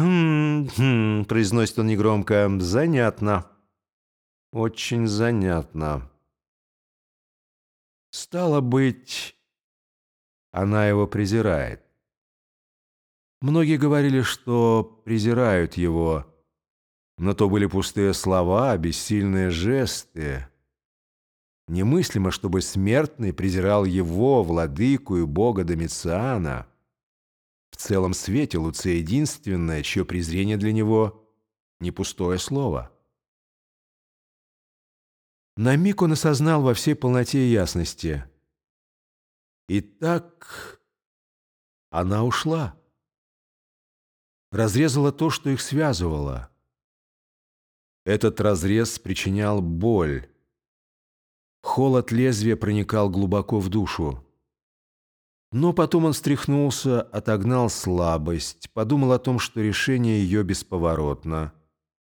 «Хм-хм», — произносит он негромко, — «занятно. Очень занятно». Стало быть, она его презирает. Многие говорили, что презирают его, но то были пустые слова, бессильные жесты. Немыслимо, чтобы смертный презирал его, владыку и бога Домициана. Целом свете Луция единственное, чье презрение для него — не пустое слово. На миг он осознал во всей полноте и ясности. И так она ушла. Разрезала то, что их связывало. Этот разрез причинял боль. Холод лезвия проникал глубоко в душу. Но потом он встряхнулся, отогнал слабость, подумал о том, что решение ее бесповоротно,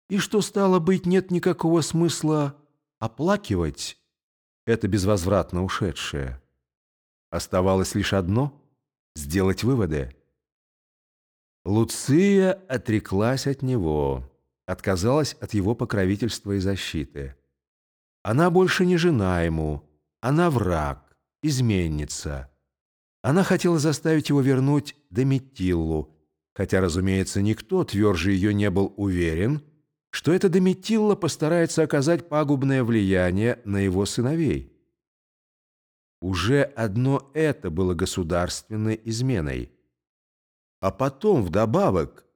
и что, стало быть, нет никакого смысла оплакивать это безвозвратно ушедшее. Оставалось лишь одно — сделать выводы. Луция отреклась от него, отказалась от его покровительства и защиты. Она больше не жена ему, она враг, изменница. Она хотела заставить его вернуть Дометиллу, хотя, разумеется, никто тверже ее не был уверен, что эта Дометилла постарается оказать пагубное влияние на его сыновей. Уже одно это было государственной изменой. А потом, вдобавок,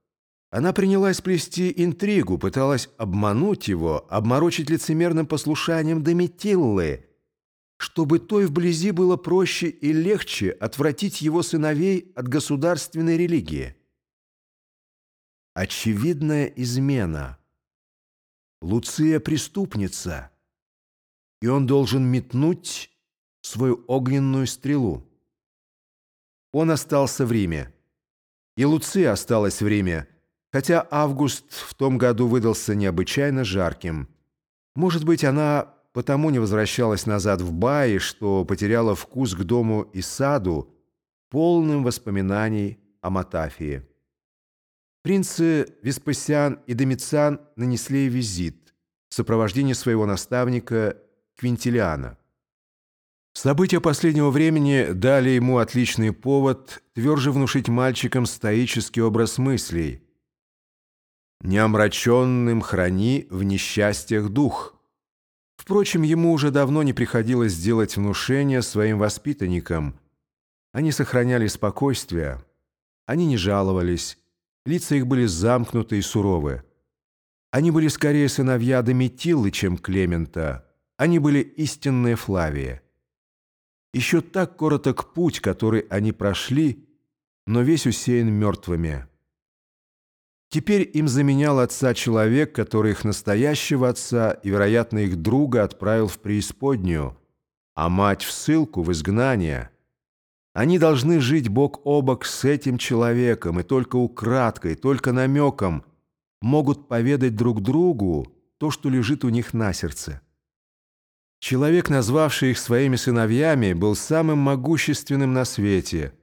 она принялась плести интригу, пыталась обмануть его, обморочить лицемерным послушанием Дометиллы, чтобы той вблизи было проще и легче отвратить его сыновей от государственной религии. Очевидная измена. Луция преступница, и он должен метнуть свою огненную стрелу. Он остался в Риме, и Луция осталась в Риме, хотя август в том году выдался необычайно жарким. Может быть, она потому не возвращалась назад в Баи, что потеряла вкус к дому и саду, полным воспоминаний о Матафии. Принцы Веспасиан и Домициан нанесли визит в сопровождении своего наставника Квинтилиана. События последнего времени дали ему отличный повод тверже внушить мальчикам стоический образ мыслей. «Неомраченным храни в несчастьях дух». Впрочем, ему уже давно не приходилось делать внушения своим воспитанникам. Они сохраняли спокойствие, они не жаловались, лица их были замкнуты и суровы. Они были скорее сыновья Дометиллы, чем Клемента, они были истинные Флавии. Еще так короток путь, который они прошли, но весь усеян мертвыми. Теперь им заменял отца человек, который их настоящего отца и, вероятно, их друга отправил в преисподнюю, а мать в ссылку, в изгнание. Они должны жить бок о бок с этим человеком, и только украдкой, только намеком могут поведать друг другу то, что лежит у них на сердце. Человек, назвавший их своими сыновьями, был самым могущественным на свете –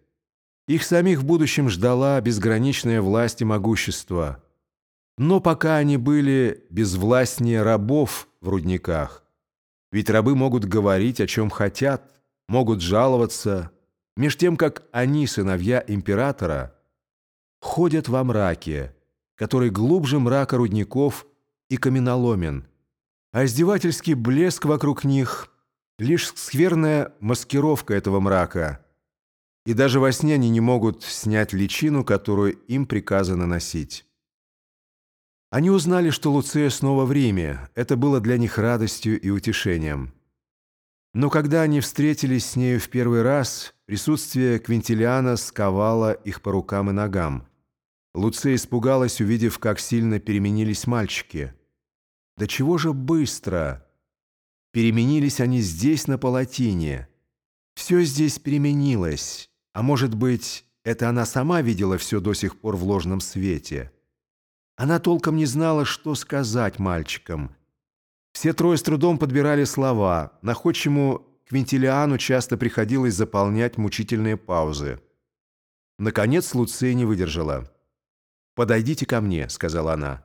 их самих в будущем ждала безграничная власть и могущество. Но пока они были безвластнее рабов в рудниках, ведь рабы могут говорить, о чем хотят, могут жаловаться, меж тем, как они, сыновья императора, ходят во мраке, который глубже мрака рудников и каменоломен, а издевательский блеск вокруг них — лишь скверная маскировка этого мрака — и даже во сне они не могут снять личину, которую им приказано носить. Они узнали, что Луция снова в Риме. Это было для них радостью и утешением. Но когда они встретились с нею в первый раз, присутствие Квинтилиана сковало их по рукам и ногам. Луция испугалась, увидев, как сильно переменились мальчики. Да чего же быстро! Переменились они здесь, на палатине. Все здесь переменилось. А может быть, это она сама видела все до сих пор в ложном свете? Она толком не знала, что сказать мальчикам. Все трое с трудом подбирали слова. Находчему Квинтилиану часто приходилось заполнять мучительные паузы. Наконец Луция не выдержала. «Подойдите ко мне», — сказала она.